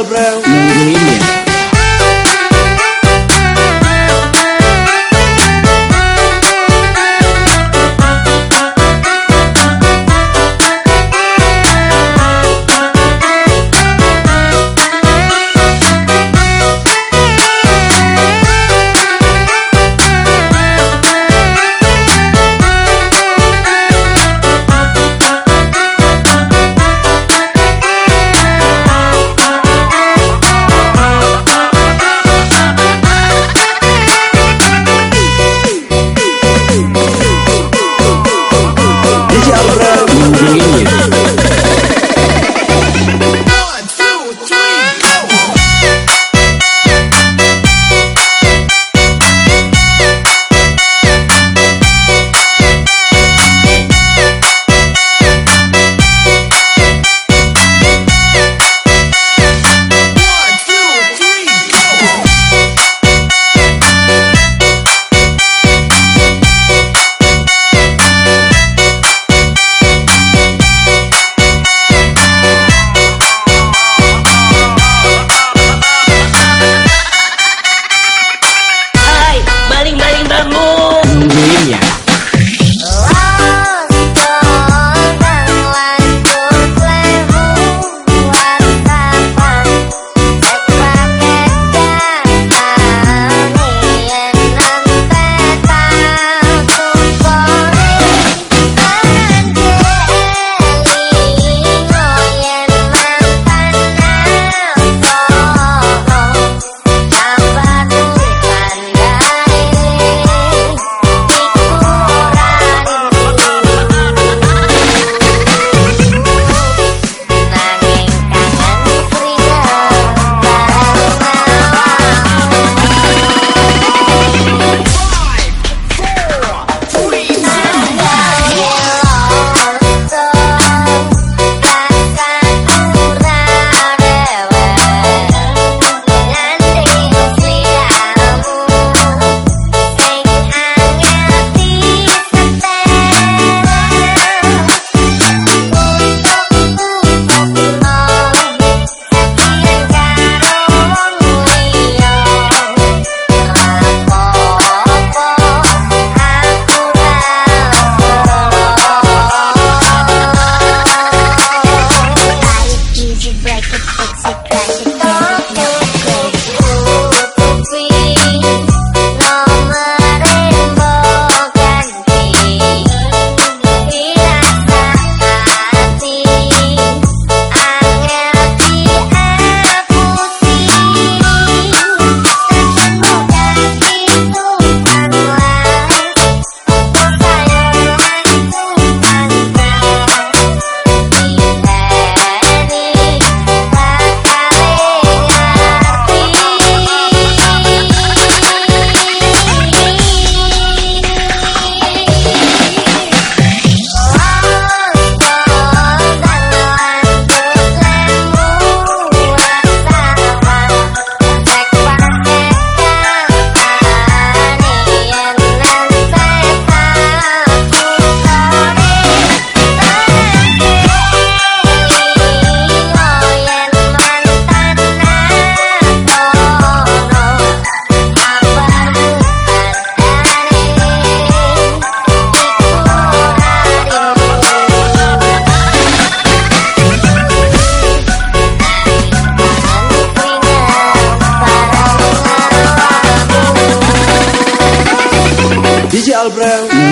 Albreu Nungguin ya al.